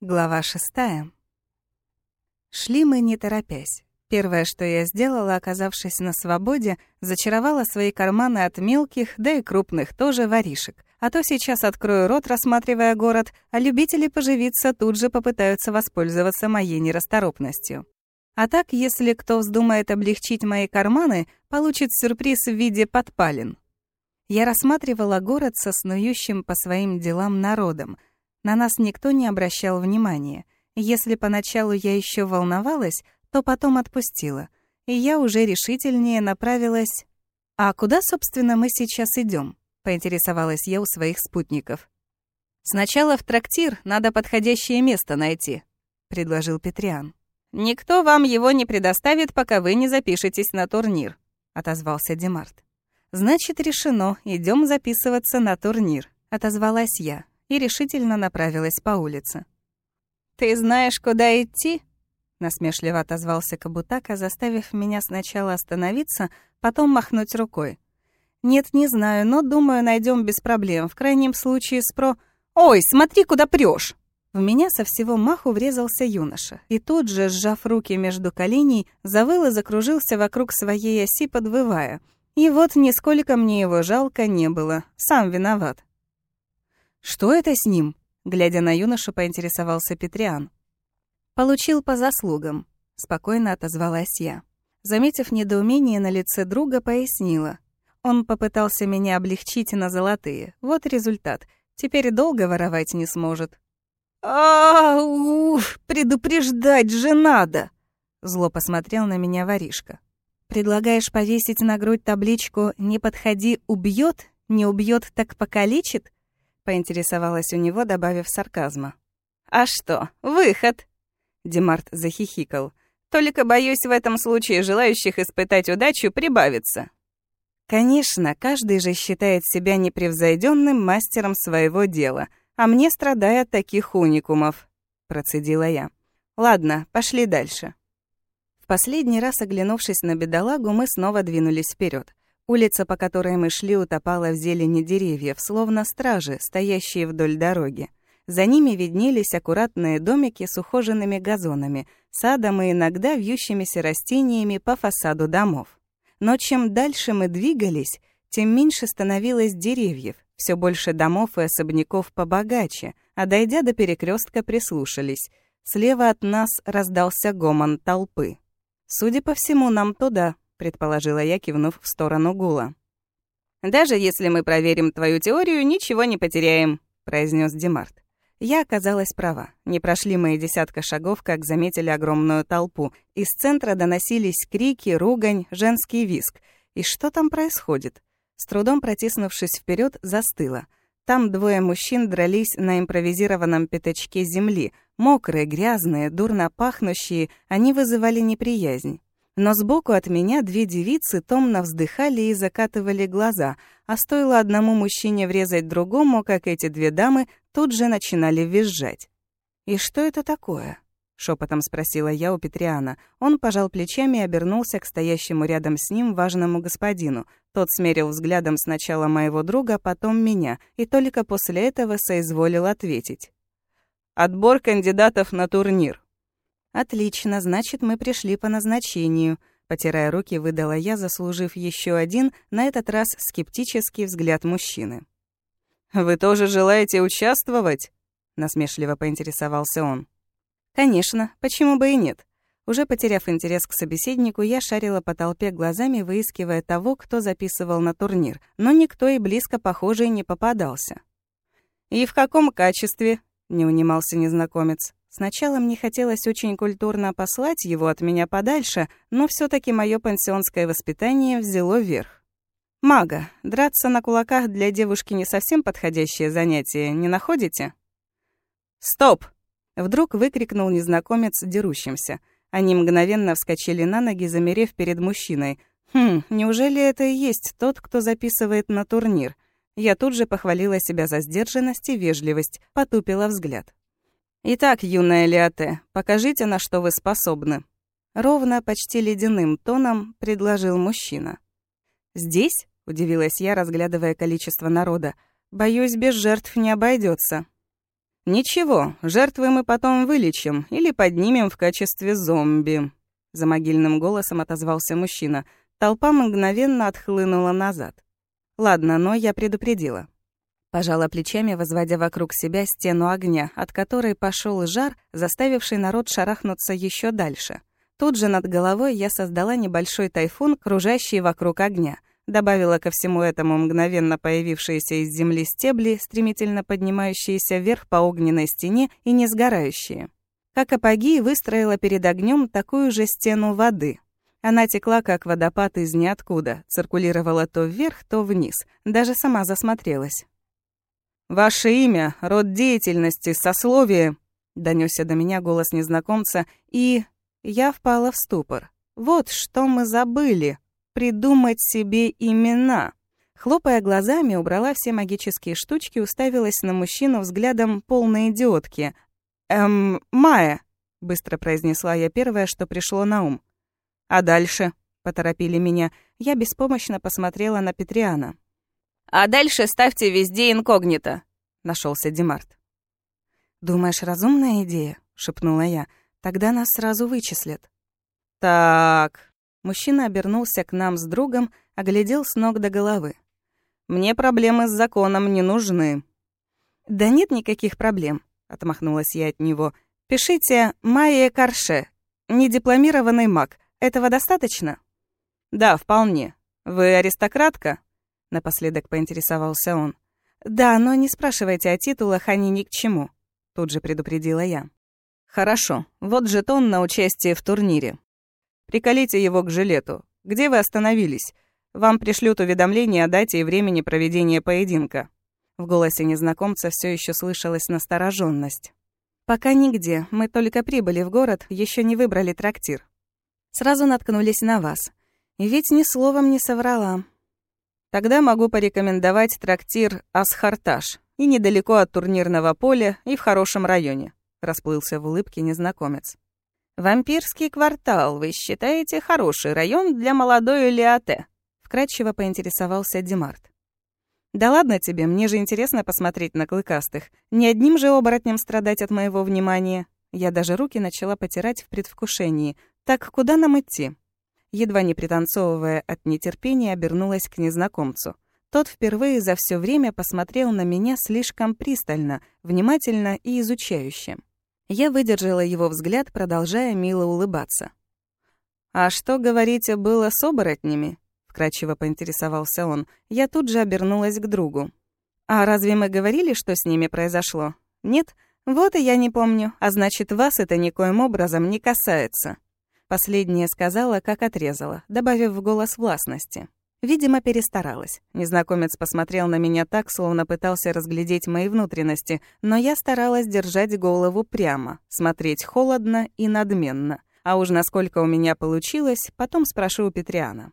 Глава шестая. Шли мы не торопясь. Первое, что я сделала, оказавшись на свободе, зачаровала свои карманы от мелких, да и крупных тоже воришек. А то сейчас открою рот, рассматривая город, а любители поживиться тут же попытаются воспользоваться моей нерасторопностью. А так, если кто вздумает облегчить мои карманы, получит сюрприз в виде подпалин. Я рассматривала город со снующим по своим делам народом — на нас никто не обращал внимания. Если поначалу я еще волновалась, то потом отпустила. И я уже решительнее направилась... «А куда, собственно, мы сейчас идем? поинтересовалась я у своих спутников. «Сначала в трактир надо подходящее место найти», — предложил Петриан. «Никто вам его не предоставит, пока вы не запишетесь на турнир», — отозвался Демарт. «Значит, решено, идем записываться на турнир», — отозвалась я и решительно направилась по улице. «Ты знаешь, куда идти?» Насмешливо отозвался Кабутака, заставив меня сначала остановиться, потом махнуть рукой. «Нет, не знаю, но, думаю, найдем без проблем. В крайнем случае спро...» «Ой, смотри, куда прешь! В меня со всего маху врезался юноша, и тут же, сжав руки между коленей, завыл и закружился вокруг своей оси, подвывая. И вот нисколько мне его жалко не было, сам виноват. «Что это с ним?» — глядя на юношу, поинтересовался Петриан. «Получил по заслугам», — спокойно отозвалась я. Заметив недоумение на лице друга, пояснила. Он попытался меня облегчить на золотые. Вот результат. Теперь долго воровать не сможет. а уф, предупреждать же надо!» Зло посмотрел на меня воришка. «Предлагаешь повесить на грудь табличку «Не подходи, убьет, не убьет, так покалечит»?» Поинтересовалась у него, добавив сарказма. «А что, выход!» Демарт захихикал. «Только, боюсь, в этом случае желающих испытать удачу прибавится». Конечно, каждый же считает себя непревзойденным мастером своего дела, а мне страдает таких уникумов, процедила я. Ладно, пошли дальше. В последний раз оглянувшись на бедолагу, мы снова двинулись вперед. Улица, по которой мы шли, утопала в зелени деревьев, словно стражи, стоящие вдоль дороги. За ними виднелись аккуратные домики с ухоженными газонами, садом и иногда вьющимися растениями по фасаду домов. Но чем дальше мы двигались, тем меньше становилось деревьев, все больше домов и особняков побогаче, а дойдя до перекрестка прислушались. Слева от нас раздался гомон толпы. Судя по всему, нам туда, предположила я, кивнув в сторону Гула. «Даже если мы проверим твою теорию, ничего не потеряем», — произнес Демарт. Я оказалась права. Не прошли мои десятка шагов, как заметили огромную толпу. Из центра доносились крики, ругань, женский виск. И что там происходит? С трудом протиснувшись вперед, застыла. Там двое мужчин дрались на импровизированном пятачке земли. Мокрые, грязные, дурно пахнущие, они вызывали неприязнь. Но сбоку от меня две девицы томно вздыхали и закатывали глаза, а стоило одному мужчине врезать другому, как эти две дамы тут же начинали визжать. «И что это такое?» — шепотом спросила я у Петриана. Он пожал плечами и обернулся к стоящему рядом с ним важному господину. Тот смерил взглядом сначала моего друга, потом меня, и только после этого соизволил ответить. «Отбор кандидатов на турнир», «Отлично, значит, мы пришли по назначению», — потирая руки, выдала я, заслужив еще один, на этот раз скептический взгляд мужчины. «Вы тоже желаете участвовать?» — насмешливо поинтересовался он. «Конечно, почему бы и нет?» Уже потеряв интерес к собеседнику, я шарила по толпе глазами, выискивая того, кто записывал на турнир, но никто и близко похожий не попадался. «И в каком качестве?» — не унимался незнакомец. Сначала мне хотелось очень культурно послать его от меня подальше, но все таки мое пансионское воспитание взяло верх. «Мага, драться на кулаках для девушки не совсем подходящее занятие, не находите?» «Стоп!» — вдруг выкрикнул незнакомец дерущимся. Они мгновенно вскочили на ноги, замерев перед мужчиной. «Хм, неужели это и есть тот, кто записывает на турнир?» Я тут же похвалила себя за сдержанность и вежливость, потупила взгляд. «Итак, юная Лиате, покажите, на что вы способны». Ровно, почти ледяным тоном предложил мужчина. «Здесь?» — удивилась я, разглядывая количество народа. «Боюсь, без жертв не обойдется. «Ничего, жертвы мы потом вылечим или поднимем в качестве зомби», — за могильным голосом отозвался мужчина. Толпа мгновенно отхлынула назад. «Ладно, но я предупредила». Пожала плечами, возводя вокруг себя стену огня, от которой пошел жар, заставивший народ шарахнуться еще дальше. Тут же над головой я создала небольшой тайфун, кружащий вокруг огня. Добавила ко всему этому мгновенно появившиеся из земли стебли, стремительно поднимающиеся вверх по огненной стене и не сгорающие. Как апогей выстроила перед огнем такую же стену воды. Она текла, как водопад из ниоткуда, циркулировала то вверх, то вниз. Даже сама засмотрелась. «Ваше имя, род деятельности, сословие», — донёсся до меня голос незнакомца, и я впала в ступор. «Вот что мы забыли придумать себе имена». Хлопая глазами, убрала все магические штучки, уставилась на мужчину взглядом полной идиотки. «Эм, Майя», — быстро произнесла я первое, что пришло на ум. «А дальше?» — поторопили меня. Я беспомощно посмотрела на Петриана. А дальше ставьте везде инкогнито», — нашелся Демарт. «Думаешь, разумная идея?» — шепнула я. «Тогда нас сразу вычислят». «Так...» Мужчина обернулся к нам с другом, оглядел с ног до головы. «Мне проблемы с законом не нужны». «Да нет никаких проблем», — отмахнулась я от него. «Пишите «Майя Карше», недипломированный маг. Этого достаточно?» «Да, вполне. Вы аристократка?» Напоследок поинтересовался он. «Да, но не спрашивайте о титулах, они ни к чему», — тут же предупредила я. «Хорошо. Вот жетон на участие в турнире. Приколите его к жилету. Где вы остановились? Вам пришлют уведомление о дате и времени проведения поединка». В голосе незнакомца все еще слышалась настороженность. «Пока нигде. Мы только прибыли в город, еще не выбрали трактир. Сразу наткнулись на вас. И ведь ни словом не соврала. Тогда могу порекомендовать трактир «Асхарташ» и недалеко от турнирного поля, и в хорошем районе», — расплылся в улыбке незнакомец. «Вампирский квартал, вы считаете, хороший район для молодой Лиате?» — вкратчиво поинтересовался Демарт. «Да ладно тебе, мне же интересно посмотреть на клыкастых. Не одним же оборотнем страдать от моего внимания». Я даже руки начала потирать в предвкушении. «Так куда нам идти?» Едва не пританцовывая от нетерпения, обернулась к незнакомцу. Тот впервые за все время посмотрел на меня слишком пристально, внимательно и изучающе. Я выдержала его взгляд, продолжая мило улыбаться. «А что, говорите, было с оборотнями?» — вкратчиво поинтересовался он. Я тут же обернулась к другу. «А разве мы говорили, что с ними произошло? Нет? Вот и я не помню. А значит, вас это никоим образом не касается». Последнее сказала, как отрезала, добавив в голос властности. Видимо, перестаралась. Незнакомец посмотрел на меня так, словно пытался разглядеть мои внутренности, но я старалась держать голову прямо, смотреть холодно и надменно. А уж насколько у меня получилось, потом спрошу у Петриана.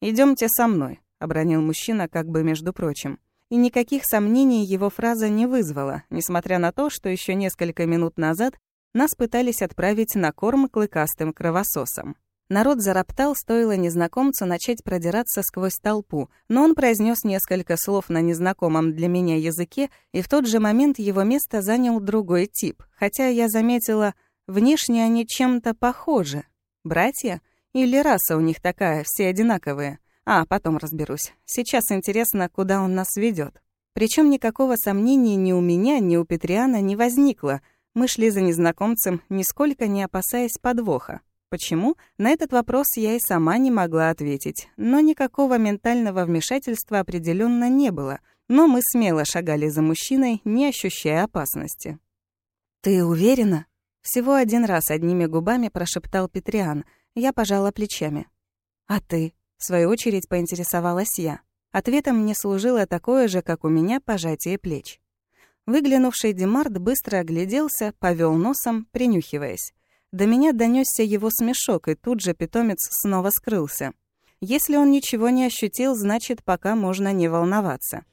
Идемте со мной», — обронил мужчина как бы между прочим. И никаких сомнений его фраза не вызвала, несмотря на то, что еще несколько минут назад нас пытались отправить на корм клыкастым кровососам. Народ зароптал, стоило незнакомцу начать продираться сквозь толпу, но он произнес несколько слов на незнакомом для меня языке, и в тот же момент его место занял другой тип, хотя я заметила, внешне они чем-то похожи. Братья? Или раса у них такая, все одинаковые? А, потом разберусь. Сейчас интересно, куда он нас ведет. Причем никакого сомнения ни у меня, ни у Петриана не возникло — мы шли за незнакомцем, нисколько не опасаясь подвоха. Почему? На этот вопрос я и сама не могла ответить, но никакого ментального вмешательства определенно не было, но мы смело шагали за мужчиной, не ощущая опасности. «Ты уверена?» Всего один раз одними губами прошептал Петриан. Я пожала плечами. «А ты?» В свою очередь поинтересовалась я. Ответом мне служило такое же, как у меня, пожатие плеч. Выглянувший Демарт быстро огляделся, повел носом, принюхиваясь. До меня донесся его смешок, и тут же питомец снова скрылся. Если он ничего не ощутил, значит, пока можно не волноваться.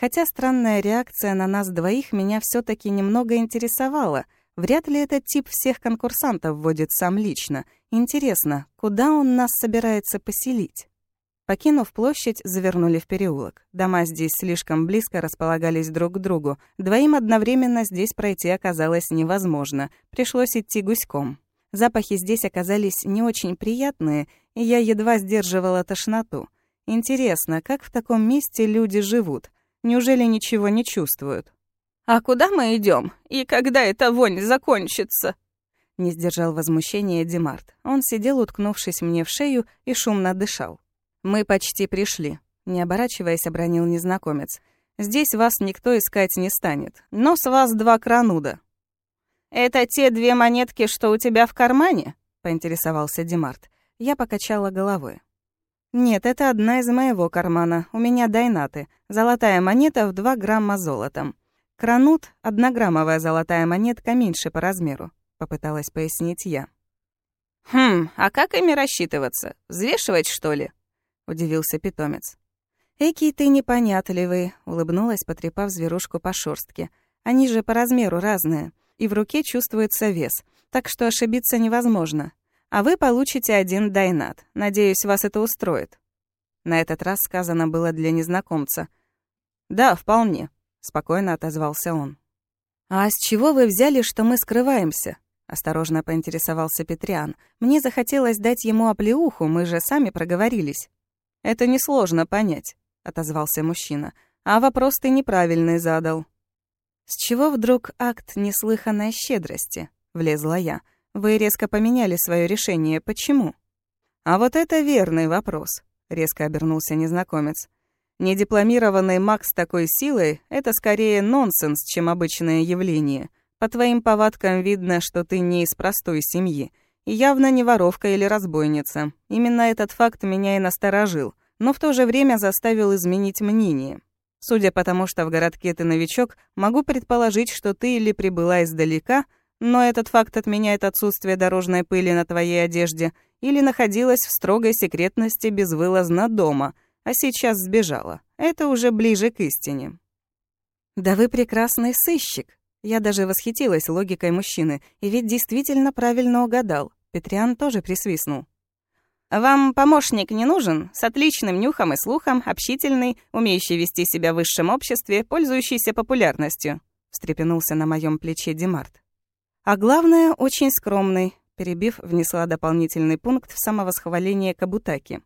Хотя странная реакция на нас двоих меня все таки немного интересовала. Вряд ли этот тип всех конкурсантов вводит сам лично. Интересно, куда он нас собирается поселить? Покинув площадь, завернули в переулок. Дома здесь слишком близко располагались друг к другу. Двоим одновременно здесь пройти оказалось невозможно. Пришлось идти гуськом. Запахи здесь оказались не очень приятные, и я едва сдерживала тошноту. Интересно, как в таком месте люди живут? Неужели ничего не чувствуют? «А куда мы идем? И когда эта вонь закончится?» Не сдержал возмущения Демарт. Он сидел, уткнувшись мне в шею, и шумно дышал. «Мы почти пришли», — не оборачиваясь, обронил незнакомец. «Здесь вас никто искать не станет, но с вас два крануда». «Это те две монетки, что у тебя в кармане?» — поинтересовался Демарт. Я покачала головой. «Нет, это одна из моего кармана. У меня дайнаты. Золотая монета в 2 грамма золотом. Кранут — однограммовая золотая монетка меньше по размеру», — попыталась пояснить я. «Хм, а как ими рассчитываться? Взвешивать, что ли?» Удивился питомец. «Экий ты непонятливый», — улыбнулась, потрепав зверушку по шорстке. «Они же по размеру разные, и в руке чувствуется вес, так что ошибиться невозможно. А вы получите один дайнат. Надеюсь, вас это устроит». На этот раз сказано было для незнакомца. «Да, вполне», — спокойно отозвался он. «А с чего вы взяли, что мы скрываемся?» — осторожно поинтересовался Петриан. «Мне захотелось дать ему оплеуху, мы же сами проговорились». «Это несложно понять», — отозвался мужчина. «А вопрос ты неправильный задал». «С чего вдруг акт неслыханной щедрости?» — влезла я. «Вы резко поменяли свое решение. Почему?» «А вот это верный вопрос», — резко обернулся незнакомец. «Недипломированный маг с такой силой — это скорее нонсенс, чем обычное явление. По твоим повадкам видно, что ты не из простой семьи. Явно не воровка или разбойница. Именно этот факт меня и насторожил, но в то же время заставил изменить мнение. Судя по тому, что в городке ты новичок, могу предположить, что ты или прибыла издалека, но этот факт отменяет отсутствие дорожной пыли на твоей одежде, или находилась в строгой секретности безвылазно дома, а сейчас сбежала. Это уже ближе к истине. «Да вы прекрасный сыщик!» Я даже восхитилась логикой мужчины, и ведь действительно правильно угадал. Петриан тоже присвистнул. «Вам помощник не нужен? С отличным нюхом и слухом, общительный, умеющий вести себя в высшем обществе, пользующийся популярностью», — встрепенулся на моем плече Демарт. «А главное, очень скромный», — перебив, внесла дополнительный пункт в самовосхваление Кабутаки.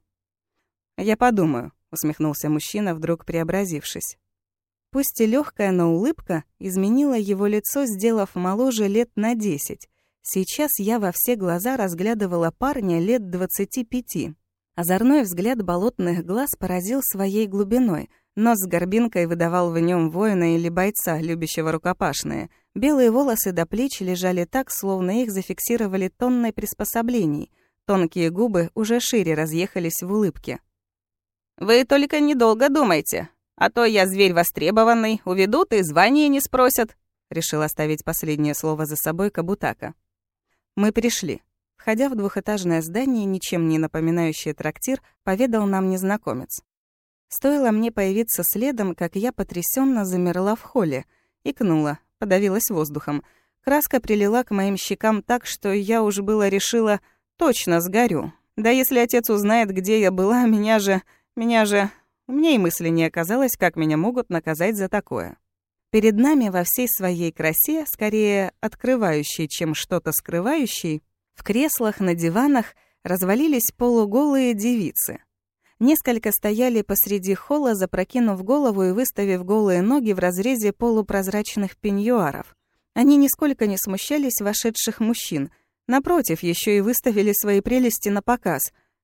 «Я подумаю», — усмехнулся мужчина, вдруг преобразившись. Пусть и легкая, но улыбка изменила его лицо, сделав моложе лет на десять, Сейчас я во все глаза разглядывала парня лет двадцати пяти. Озорной взгляд болотных глаз поразил своей глубиной. Нос с горбинкой выдавал в нем воина или бойца, любящего рукопашные. Белые волосы до плеч лежали так, словно их зафиксировали тонной приспособлений. Тонкие губы уже шире разъехались в улыбке. «Вы только недолго думайте, а то я зверь востребованный, уведут и звание не спросят», решил оставить последнее слово за собой Кабутака. Мы пришли. Входя в двухэтажное здание, ничем не напоминающее трактир, поведал нам незнакомец. Стоило мне появиться следом, как я потрясенно замерла в холле, икнула, подавилась воздухом. Краска прилила к моим щекам так, что я уж было решила, точно сгорю. Да если отец узнает, где я была, меня же... меня же... Мне и мысли не оказалось, как меня могут наказать за такое. Перед нами во всей своей красе, скорее открывающей, чем что-то скрывающей, в креслах, на диванах развалились полуголые девицы. Несколько стояли посреди холла, запрокинув голову и выставив голые ноги в разрезе полупрозрачных пеньюаров. Они нисколько не смущались вошедших мужчин, напротив, еще и выставили свои прелести на показ.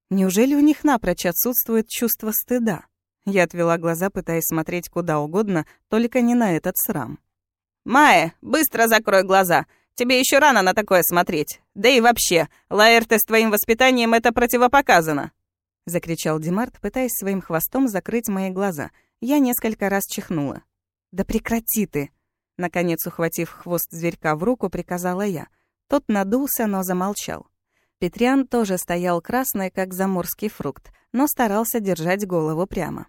Неужели у них напрочь отсутствует чувство стыда? Я отвела глаза, пытаясь смотреть куда угодно, только не на этот срам. «Майя, быстро закрой глаза! Тебе еще рано на такое смотреть! Да и вообще, Лаэрте с твоим воспитанием это противопоказано!» Закричал Димарт, пытаясь своим хвостом закрыть мои глаза. Я несколько раз чихнула. «Да прекрати ты!» Наконец, ухватив хвост зверька в руку, приказала я. Тот надулся, но замолчал. Петриан тоже стоял красный, как заморский фрукт, но старался держать голову прямо.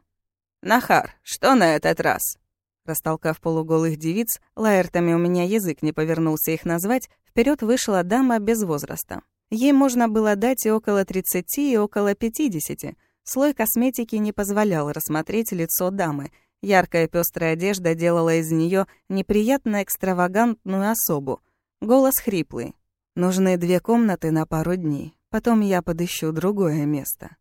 «Нахар, что на этот раз?» Растолкав полуголых девиц, лаэртами у меня язык не повернулся их назвать, вперед вышла дама без возраста. Ей можно было дать и около 30, и около 50. Слой косметики не позволял рассмотреть лицо дамы. Яркая пестрая одежда делала из нее неприятно экстравагантную особу. Голос хриплый. «Нужны две комнаты на пару дней. Потом я подыщу другое место».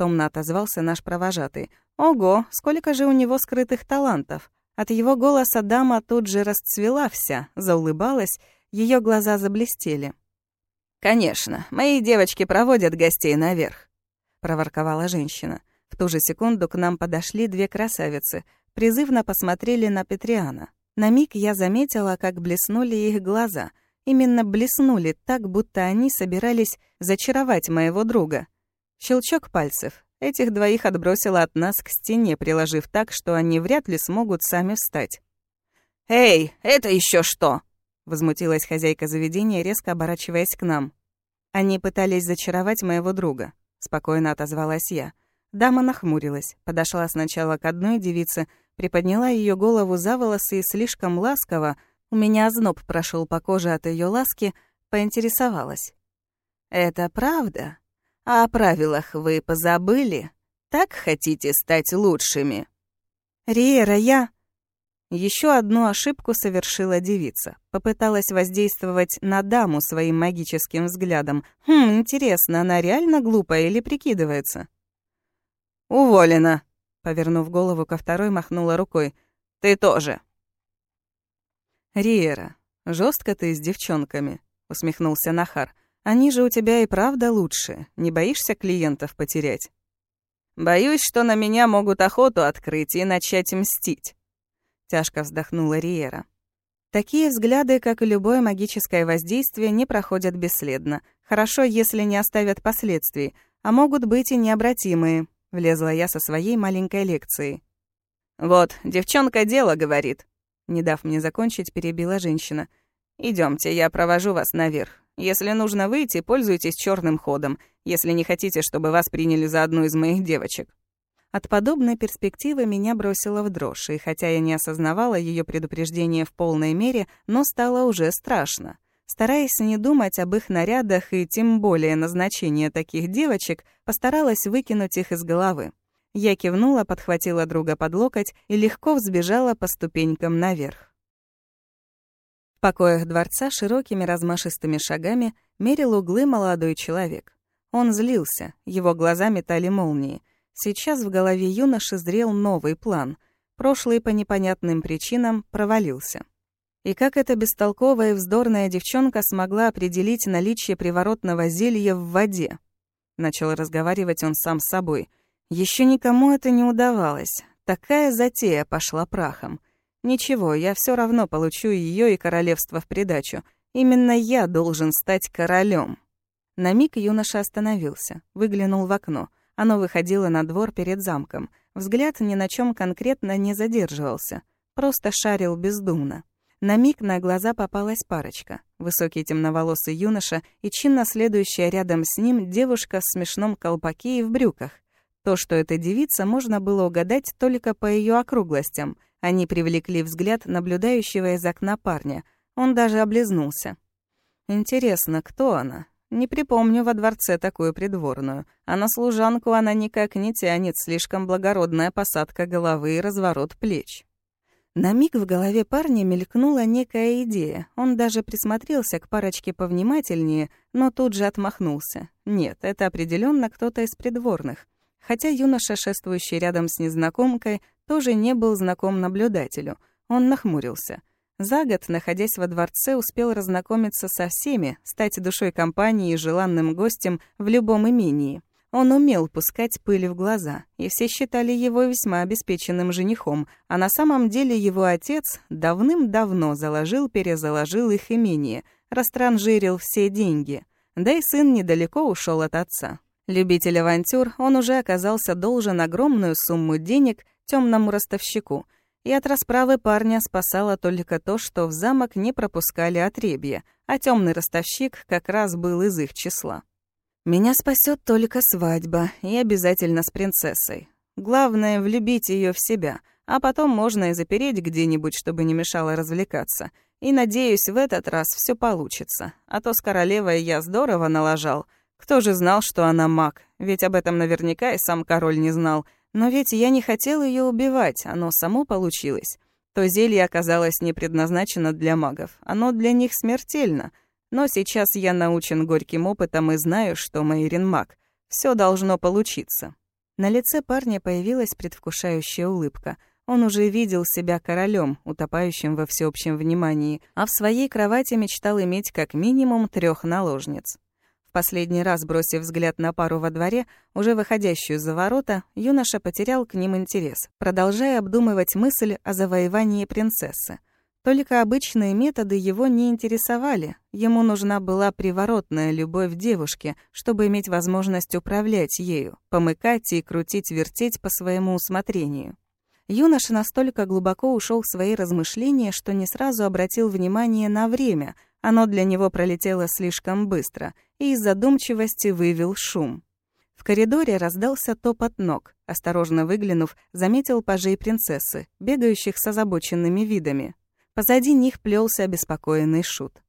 Томно отозвался наш провожатый. «Ого, сколько же у него скрытых талантов!» От его голоса дама тут же расцвела вся, заулыбалась, ее глаза заблестели. «Конечно, мои девочки проводят гостей наверх», — проворковала женщина. В ту же секунду к нам подошли две красавицы, призывно посмотрели на Петриана. На миг я заметила, как блеснули их глаза. Именно блеснули так, будто они собирались зачаровать моего друга. Щелчок пальцев. Этих двоих отбросило от нас к стене, приложив так, что они вряд ли смогут сами встать. «Эй, это еще что?» — возмутилась хозяйка заведения, резко оборачиваясь к нам. «Они пытались зачаровать моего друга», — спокойно отозвалась я. Дама нахмурилась, подошла сначала к одной девице, приподняла ее голову за волосы и слишком ласково, у меня озноб прошел по коже от ее ласки, поинтересовалась. «Это правда?» А о правилах вы позабыли? Так хотите стать лучшими?» «Риера, я...» Еще одну ошибку совершила девица. Попыталась воздействовать на даму своим магическим взглядом. Хм, интересно, она реально глупая или прикидывается? «Уволена!» Повернув голову ко второй, махнула рукой. «Ты тоже!» «Риера, жестко ты с девчонками», — усмехнулся Нахар. Они же у тебя и правда лучше. Не боишься клиентов потерять? Боюсь, что на меня могут охоту открыть и начать мстить. Тяжко вздохнула Риера. Такие взгляды, как и любое магическое воздействие, не проходят бесследно. Хорошо, если не оставят последствий, а могут быть и необратимые. Влезла я со своей маленькой лекцией. «Вот, девчонка дело говорит», — не дав мне закончить, перебила женщина. Идемте, я провожу вас наверх. Если нужно выйти, пользуйтесь черным ходом, если не хотите, чтобы вас приняли за одну из моих девочек». От подобной перспективы меня бросило в дрожь, и хотя я не осознавала ее предупреждение в полной мере, но стало уже страшно. Стараясь не думать об их нарядах и тем более назначении таких девочек, постаралась выкинуть их из головы. Я кивнула, подхватила друга под локоть и легко взбежала по ступенькам наверх. В покоях дворца широкими размашистыми шагами мерил углы молодой человек. Он злился, его глаза метали молнии. Сейчас в голове юноши зрел новый план. Прошлый по непонятным причинам провалился. И как эта бестолковая и вздорная девчонка смогла определить наличие приворотного зелья в воде? Начал разговаривать он сам с собой. Еще никому это не удавалось. Такая затея пошла прахом. Ничего, я все равно получу ее и королевство в придачу. Именно я должен стать королем. На миг юноша остановился, выглянул в окно. Оно выходило на двор перед замком. Взгляд ни на чем конкретно не задерживался, просто шарил бездумно. На миг на глаза попалась парочка. Высокий темноволосый юноша и чинно следующая рядом с ним девушка в смешном колпаке и в брюках. То, что это девица, можно было угадать только по ее округлостям — они привлекли взгляд наблюдающего из окна парня. Он даже облизнулся. Интересно, кто она? Не припомню во дворце такую придворную. А на служанку она никак не тянет, слишком благородная посадка головы и разворот плеч. На миг в голове парня мелькнула некая идея. Он даже присмотрелся к парочке повнимательнее, но тут же отмахнулся. Нет, это определенно кто-то из придворных. Хотя юноша, шествующий рядом с незнакомкой, тоже не был знаком наблюдателю. Он нахмурился. За год, находясь во дворце, успел разнакомиться со всеми, стать душой компании и желанным гостем в любом имении. Он умел пускать пыль в глаза, и все считали его весьма обеспеченным женихом, а на самом деле его отец давным-давно заложил-перезаложил их имение, растранжирил все деньги. Да и сын недалеко ушел от отца. Любитель авантюр, он уже оказался должен огромную сумму денег темному ростовщику, и от расправы парня спасало только то, что в замок не пропускали отребья, а темный ростовщик как раз был из их числа. «Меня спасет только свадьба, и обязательно с принцессой. Главное — влюбить ее в себя, а потом можно и запереть где-нибудь, чтобы не мешало развлекаться. И, надеюсь, в этот раз все получится. А то с королевой я здорово налажал. Кто же знал, что она маг? Ведь об этом наверняка и сам король не знал. Но ведь я не хотел ее убивать, оно само получилось. То зелье оказалось не предназначено для магов, оно для них смертельно. Но сейчас я научен горьким опытом и знаю, что Мейрин маг. Все должно получиться. На лице парня появилась предвкушающая улыбка. Он уже видел себя королем, утопающим во всеобщем внимании, а в своей кровати мечтал иметь как минимум трех наложниц. В последний раз, бросив взгляд на пару во дворе, уже выходящую за ворота, юноша потерял к ним интерес, продолжая обдумывать мысль о завоевании принцессы. Только обычные методы его не интересовали. Ему нужна была приворотная любовь девушки, чтобы иметь возможность управлять ею, помыкать и крутить-вертеть по своему усмотрению. Юноша настолько глубоко ушел в свои размышления, что не сразу обратил внимание на время. Оно для него пролетело слишком быстро, и из задумчивости вывел шум. В коридоре раздался топот ног. Осторожно выглянув, заметил пажей принцессы, бегающих с озабоченными видами. Позади них плелся обеспокоенный шут.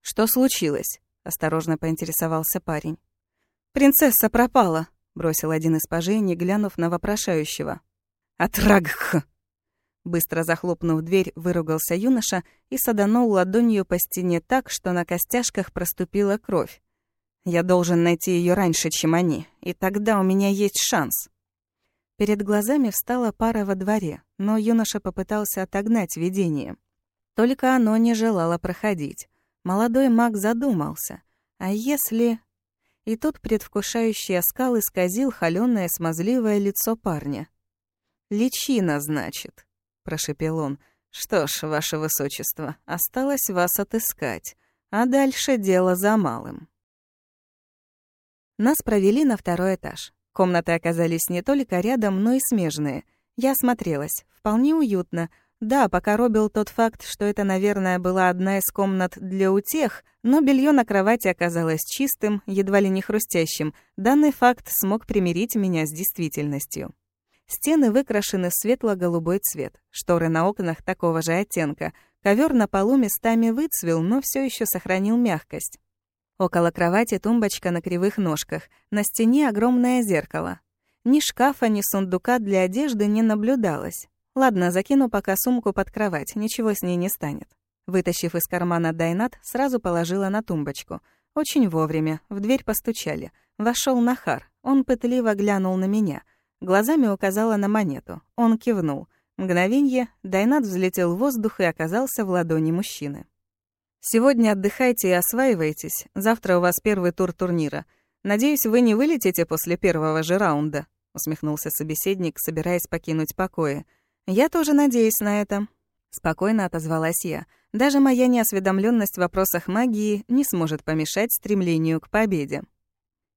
«Что случилось?» — осторожно поинтересовался парень. «Принцесса пропала», — бросил один из пажей, не глянув на вопрошающего. «Атрагх!» Быстро захлопнув дверь, выругался юноша и саданул ладонью по стене так, что на костяшках проступила кровь. «Я должен найти ее раньше, чем они, и тогда у меня есть шанс». Перед глазами встала пара во дворе, но юноша попытался отогнать видение. Только оно не желало проходить. Молодой маг задумался. А если... И тут предвкушающий оскал исказил холёное смазливое лицо парня. «Личина, значит», — прошепел он. «Что ж, ваше высочество, осталось вас отыскать, а дальше дело за малым». Нас провели на второй этаж. Комнаты оказались не только рядом, но и смежные. Я осмотрелась. Вполне уютно. Да, покоробил тот факт, что это, наверное, была одна из комнат для утех, но белье на кровати оказалось чистым, едва ли не хрустящим. Данный факт смог примирить меня с действительностью. Стены выкрашены в светло-голубой цвет, шторы на окнах такого же оттенка. Ковер на полу местами выцвел, но все еще сохранил мягкость. Около кровати тумбочка на кривых ножках, на стене огромное зеркало. Ни шкафа, ни сундука для одежды не наблюдалось. Ладно, закину пока сумку под кровать, ничего с ней не станет. Вытащив из кармана дайнат, сразу положила на тумбочку. Очень вовремя, в дверь постучали. Вошел Нахар, он пытливо глянул на меня — Глазами указала на монету. Он кивнул. Мгновенье, Дайнат взлетел в воздух и оказался в ладони мужчины. «Сегодня отдыхайте и осваивайтесь. Завтра у вас первый тур турнира. Надеюсь, вы не вылетите после первого же раунда», — усмехнулся собеседник, собираясь покинуть покои. «Я тоже надеюсь на это». Спокойно отозвалась я. Даже моя неосведомленность в вопросах магии не сможет помешать стремлению к победе.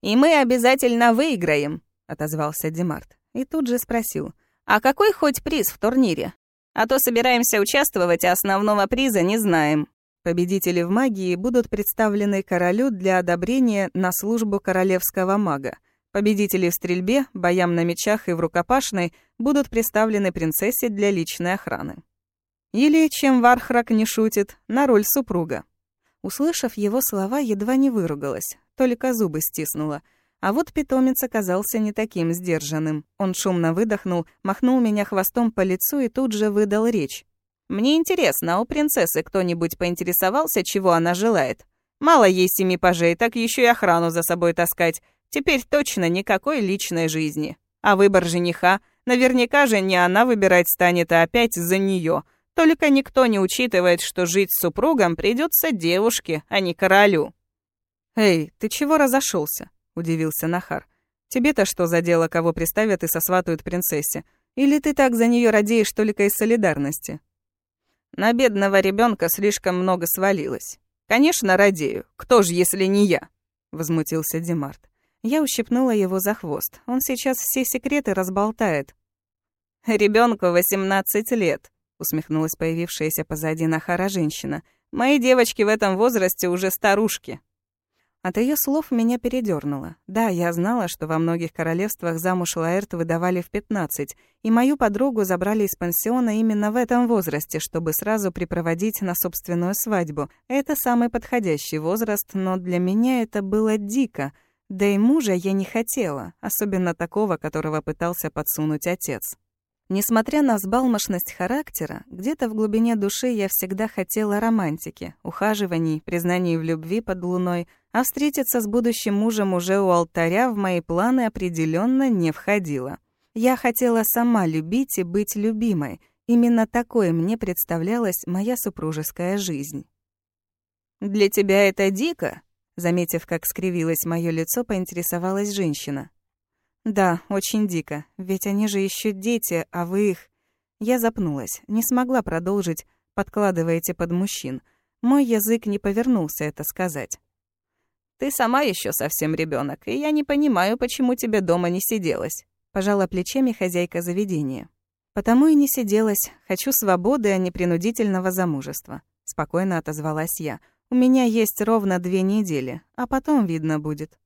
«И мы обязательно выиграем», — отозвался Демарт. И тут же спросил, «А какой хоть приз в турнире? А то собираемся участвовать, а основного приза не знаем». Победители в магии будут представлены королю для одобрения на службу королевского мага. Победители в стрельбе, боям на мечах и в рукопашной будут представлены принцессе для личной охраны. Или, чем Вархрак не шутит, на роль супруга. Услышав его слова, едва не выругалась, только зубы стиснула — а вот питомец оказался не таким сдержанным. Он шумно выдохнул, махнул меня хвостом по лицу и тут же выдал речь. «Мне интересно, а у принцессы кто-нибудь поинтересовался, чего она желает? Мало ей семи пажей, так еще и охрану за собой таскать. Теперь точно никакой личной жизни. А выбор жениха? Наверняка же не она выбирать станет, а опять за нее. Только никто не учитывает, что жить с супругом придется девушке, а не королю». «Эй, ты чего разошелся? удивился Нахар. «Тебе-то что за дело, кого приставят и сосватают принцессе? Или ты так за нее радеешь только из солидарности?» «На бедного ребенка слишком много свалилось. Конечно, радею. Кто же, если не я?» — возмутился Демарт. Я ущипнула его за хвост. Он сейчас все секреты разболтает. Ребенку 18 лет», — усмехнулась появившаяся позади Нахара женщина. «Мои девочки в этом возрасте уже старушки». От ее слов меня передернуло. Да, я знала, что во многих королевствах замуж Лаэрт выдавали в 15, и мою подругу забрали из пансиона именно в этом возрасте, чтобы сразу припроводить на собственную свадьбу. Это самый подходящий возраст, но для меня это было дико. Да и мужа я не хотела, особенно такого, которого пытался подсунуть отец. Несмотря на взбалмошность характера, где-то в глубине души я всегда хотела романтики, ухаживаний, признаний в любви под луной, а встретиться с будущим мужем уже у алтаря в мои планы определенно не входило. Я хотела сама любить и быть любимой. Именно такой мне представлялась моя супружеская жизнь. «Для тебя это дико?» Заметив, как скривилось мое лицо, поинтересовалась женщина. Да, очень дико, ведь они же еще дети, а вы их... Я запнулась, не смогла продолжить, подкладываете под мужчин. Мой язык не повернулся это сказать. Ты сама еще совсем ребенок, и я не понимаю, почему тебе дома не сиделась. Пожала плечами хозяйка заведения. Потому и не сиделась. Хочу свободы, а не принудительного замужества. Спокойно отозвалась я. У меня есть ровно две недели, а потом видно будет.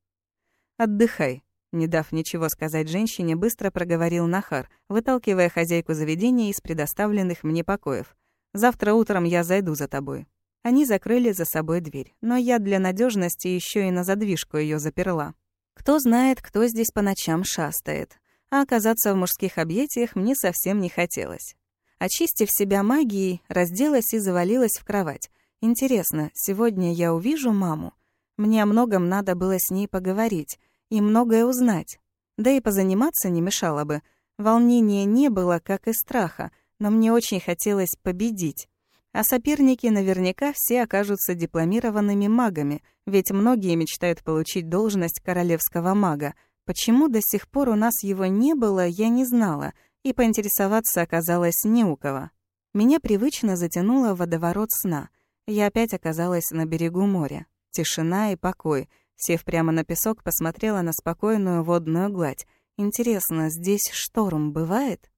Отдыхай, не дав ничего сказать женщине, быстро проговорил Нахар, выталкивая хозяйку заведения из предоставленных мне покоев. «Завтра утром я зайду за тобой». Они закрыли за собой дверь, но я для надежности еще и на задвижку ее заперла. Кто знает, кто здесь по ночам шастает. А оказаться в мужских объятиях мне совсем не хотелось. Очистив себя магией, разделась и завалилась в кровать. Интересно, сегодня я увижу маму? Мне о многом надо было с ней поговорить и многое узнать. Да и позаниматься не мешало бы. Волнения не было, как и страха, но мне очень хотелось победить. А соперники наверняка все окажутся дипломированными магами, ведь многие мечтают получить должность королевского мага. Почему до сих пор у нас его не было, я не знала, и поинтересоваться оказалось не у кого. Меня привычно затянуло водоворот сна. Я опять оказалась на берегу моря. Тишина и покой — Сев прямо на песок, посмотрела на спокойную водную гладь. Интересно, здесь шторм бывает?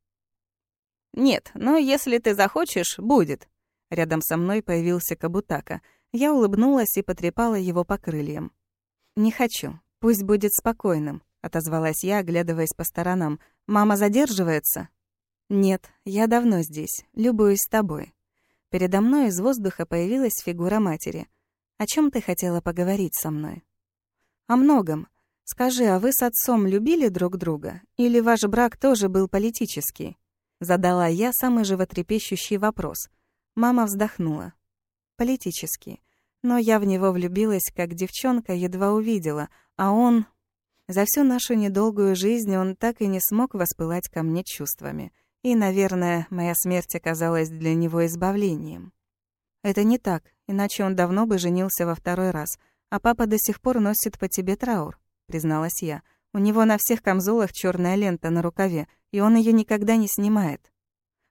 Нет, но если ты захочешь, будет. Рядом со мной появился Кабутака. Я улыбнулась и потрепала его по крыльям. Не хочу. Пусть будет спокойным, отозвалась я, оглядываясь по сторонам. Мама задерживается? Нет, я давно здесь. Любуюсь с тобой. Передо мной из воздуха появилась фигура матери. О чем ты хотела поговорить со мной? О многом. Скажи, а вы с отцом любили друг друга? Или ваш брак тоже был политический? Задала я самый животрепещущий вопрос. Мама вздохнула. Политический. Но я в него влюбилась, как девчонка едва увидела, а он... За всю нашу недолгую жизнь он так и не смог воспылать ко мне чувствами. И, наверное, моя смерть оказалась для него избавлением. Это не так, иначе он давно бы женился во второй раз — а папа до сих пор носит по тебе траур», — призналась я. «У него на всех камзолах черная лента на рукаве, и он ее никогда не снимает».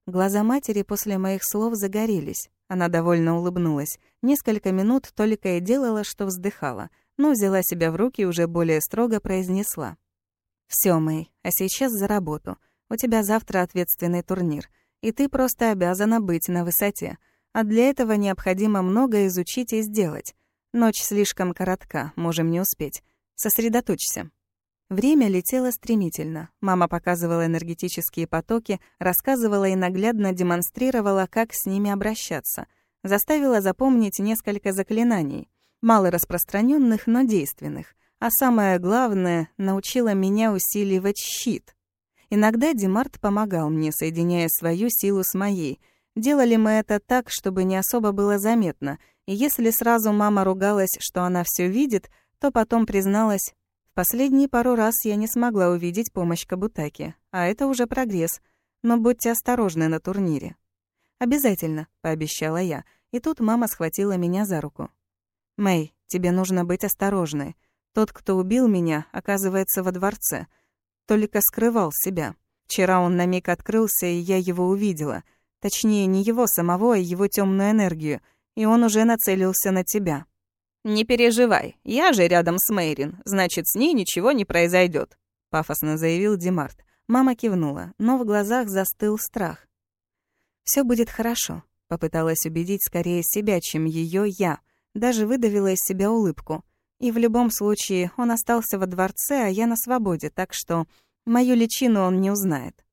Глаза матери после моих слов загорелись. Она довольно улыбнулась. Несколько минут только и делала, что вздыхала, но взяла себя в руки и уже более строго произнесла. «Всё, Мэй, а сейчас за работу. У тебя завтра ответственный турнир, и ты просто обязана быть на высоте. А для этого необходимо много изучить и сделать. Ночь слишком коротка, можем не успеть. Сосредоточься. Время летело стремительно. Мама показывала энергетические потоки, рассказывала и наглядно демонстрировала, как с ними обращаться. Заставила запомнить несколько заклинаний, мало распространенных, но действенных. А самое главное, научила меня усиливать щит. Иногда Демарт помогал мне, соединяя свою силу с моей. Делали мы это так, чтобы не особо было заметно — и если сразу мама ругалась, что она все видит, то потом призналась, последние пару раз я не смогла увидеть помощь Кабутаки, а это уже прогресс. Но будьте осторожны на турнире. «Обязательно», — пообещала я, и тут мама схватила меня за руку. «Мэй, тебе нужно быть осторожной. Тот, кто убил меня, оказывается во дворце. Только скрывал себя. Вчера он на миг открылся, и я его увидела. Точнее, не его самого, а его темную энергию — и он уже нацелился на тебя. «Не переживай, я же рядом с Мейрин, значит, с ней ничего не произойдет, пафосно заявил Демарт. Мама кивнула, но в глазах застыл страх. Все будет хорошо», — попыталась убедить скорее себя, чем ее я, даже выдавила из себя улыбку. И в любом случае он остался во дворце, а я на свободе, так что мою личину он не узнает.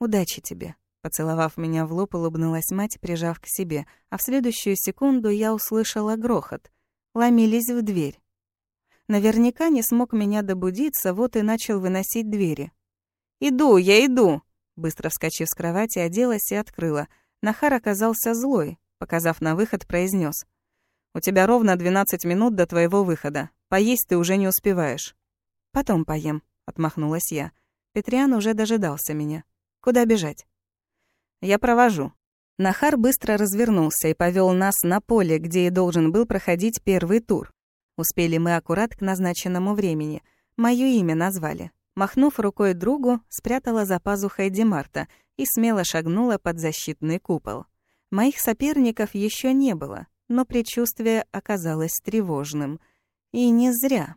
«Удачи тебе», Поцеловав меня в лоб, улыбнулась мать, прижав к себе, а в следующую секунду я услышала грохот. Ломились в дверь. Наверняка не смог меня добудиться, вот и начал выносить двери. «Иду, я иду!» Быстро вскочив с кровати, оделась и открыла. Нахар оказался злой, показав на выход, произнес: «У тебя ровно 12 минут до твоего выхода. Поесть ты уже не успеваешь». «Потом поем», — отмахнулась я. Петриан уже дожидался меня. «Куда бежать?» «Я провожу». Нахар быстро развернулся и повел нас на поле, где и должен был проходить первый тур. Успели мы аккурат к назначенному времени. Моё имя назвали. Махнув рукой другу, спрятала за пазухой Демарта и смело шагнула под защитный купол. Моих соперников еще не было, но предчувствие оказалось тревожным. И не зря.